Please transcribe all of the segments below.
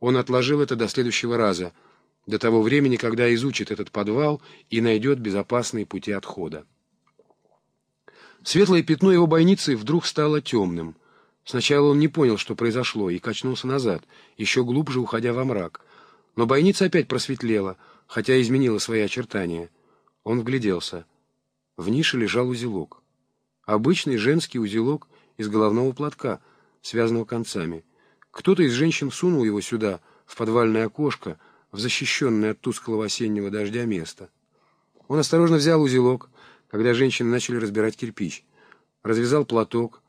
Он отложил это до следующего раза, до того времени, когда изучит этот подвал и найдет безопасные пути отхода. Светлое пятно его бойницы вдруг стало темным. Сначала он не понял, что произошло, и качнулся назад, еще глубже уходя во мрак. Но бойница опять просветлела, хотя изменила свои очертания. Он вгляделся. В нише лежал узелок. Обычный женский узелок из головного платка, связанного концами. Кто-то из женщин сунул его сюда, в подвальное окошко, в защищенное от тусклого осеннего дождя место. Он осторожно взял узелок, когда женщины начали разбирать кирпич. Развязал платок,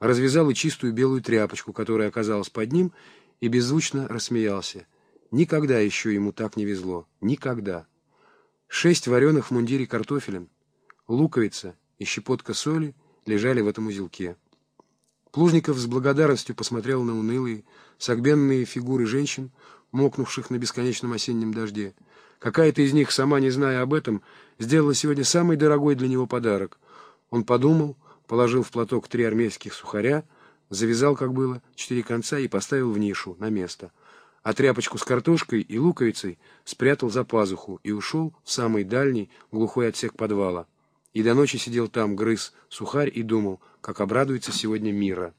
развязал и чистую белую тряпочку, которая оказалась под ним, и беззвучно рассмеялся. Никогда еще ему так не везло. Никогда. Шесть вареных в мундире картофелем, луковица и щепотка соли лежали в этом узелке. Плужников с благодарностью посмотрел на унылые, согбенные фигуры женщин, мокнувших на бесконечном осеннем дожде. Какая-то из них, сама не зная об этом, сделала сегодня самый дорогой для него подарок. Он подумал, положил в платок три армейских сухаря, завязал, как было, четыре конца и поставил в нишу, на место. А тряпочку с картошкой и луковицей спрятал за пазуху и ушел в самый дальний глухой отсек подвала. И до ночи сидел там, грыз сухарь и думал, как обрадуется сегодня мира.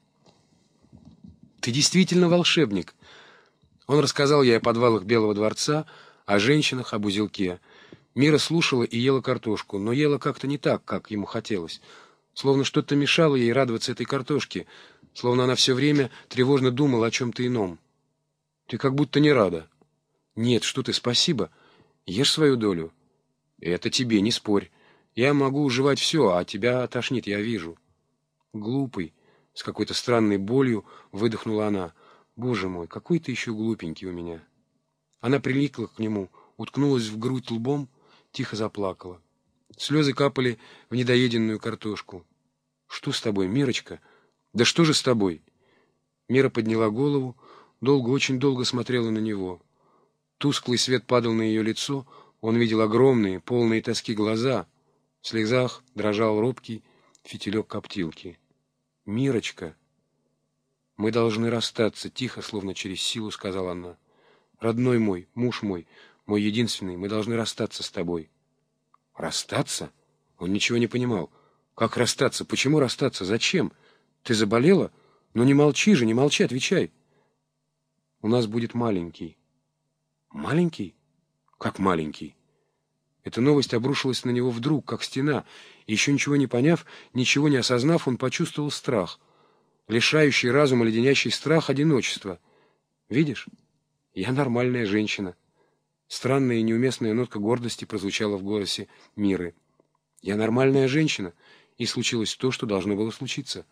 «Ты действительно волшебник!» Он рассказал ей о подвалах Белого дворца, о женщинах, об узелке. Мира слушала и ела картошку, но ела как-то не так, как ему хотелось. Словно что-то мешало ей радоваться этой картошке, словно она все время тревожно думала о чем-то ином. Ты как будто не рада. Нет, что ты, спасибо. Ешь свою долю. Это тебе, не спорь. Я могу уживать все, а тебя тошнит, я вижу. Глупый, с какой-то странной болью выдохнула она. Боже мой, какой ты еще глупенький у меня. Она приликла к нему, уткнулась в грудь лбом, тихо заплакала. Слезы капали в недоеденную картошку. «Что с тобой, Мирочка? Да что же с тобой?» Мира подняла голову, долго, очень долго смотрела на него. Тусклый свет падал на ее лицо, он видел огромные, полные тоски глаза. В слезах дрожал робкий фитилек коптилки. «Мирочка!» «Мы должны расстаться», — тихо, словно через силу сказала она. Родной мой, муж мой, мой единственный, мы должны расстаться с тобой. Расстаться? Он ничего не понимал. Как расстаться? Почему расстаться? Зачем? Ты заболела? Ну не молчи же, не молчи, отвечай. У нас будет маленький. Маленький? Как маленький? Эта новость обрушилась на него вдруг, как стена, и еще ничего не поняв, ничего не осознав, он почувствовал страх. Лишающий разума леденящий страх одиночества. Видишь? Я нормальная женщина. Странная и неуместная нотка гордости прозвучала в голосе Миры. Я нормальная женщина, и случилось то, что должно было случиться.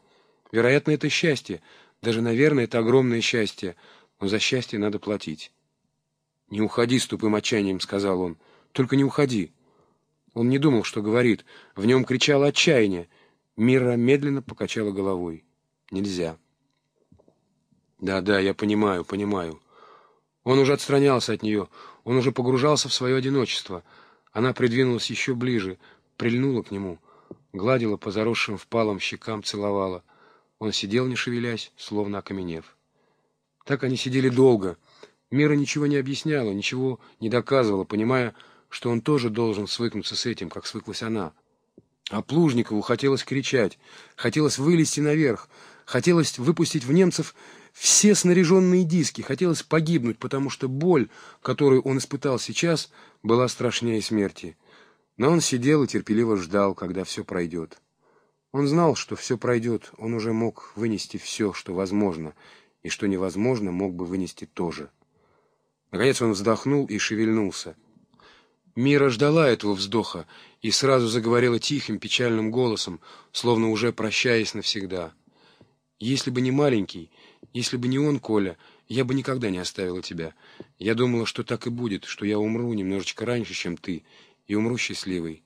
Вероятно, это счастье. Даже, наверное, это огромное счастье. Но за счастье надо платить. «Не уходи с тупым отчаянием», — сказал он. «Только не уходи». Он не думал, что говорит. В нем кричало отчаяние. Мира медленно покачала головой. «Нельзя». «Да-да, я понимаю, понимаю». Он уже отстранялся от нее, он уже погружался в свое одиночество. Она придвинулась еще ближе, прильнула к нему, гладила по заросшим впалым щекам, целовала. Он сидел, не шевелясь, словно окаменев. Так они сидели долго. Мира ничего не объясняла, ничего не доказывала, понимая, что он тоже должен свыкнуться с этим, как свыклась она. А Плужникову хотелось кричать, хотелось вылезти наверх, хотелось выпустить в немцев все снаряженные диски. Хотелось погибнуть, потому что боль, которую он испытал сейчас, была страшнее смерти. Но он сидел и терпеливо ждал, когда все пройдет. Он знал, что все пройдет, он уже мог вынести все, что возможно, и что невозможно, мог бы вынести тоже. Наконец он вздохнул и шевельнулся. Мира ждала этого вздоха и сразу заговорила тихим, печальным голосом, словно уже прощаясь навсегда. «Если бы не маленький, если бы не он, Коля, я бы никогда не оставила тебя. Я думала, что так и будет, что я умру немножечко раньше, чем ты, и умру счастливой.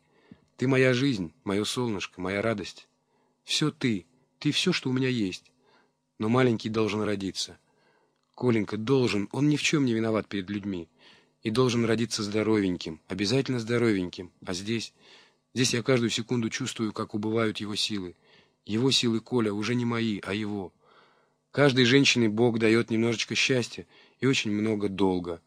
Ты моя жизнь, мое солнышко, моя радость. Все ты, ты все, что у меня есть. Но маленький должен родиться. Коленька должен, он ни в чем не виноват перед людьми. И должен родиться здоровеньким, обязательно здоровеньким. А здесь, здесь я каждую секунду чувствую, как убывают его силы. Его силы, Коля, уже не мои, а его. Каждой женщине Бог дает немножечко счастья и очень много долга.